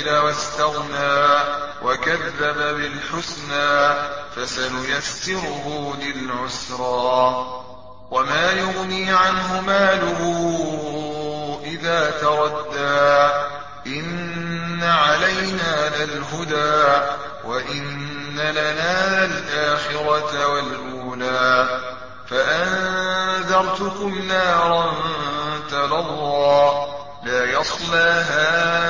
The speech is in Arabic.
بخل واستغنى وكذب بالحسنى فسنيسره للعسرى. وما يغني عنه ماله إذا تردى. إن علينا للهدى وإن لنا للآخرة والأولى. فأنذرتكم نارا تلظى لا يصلاها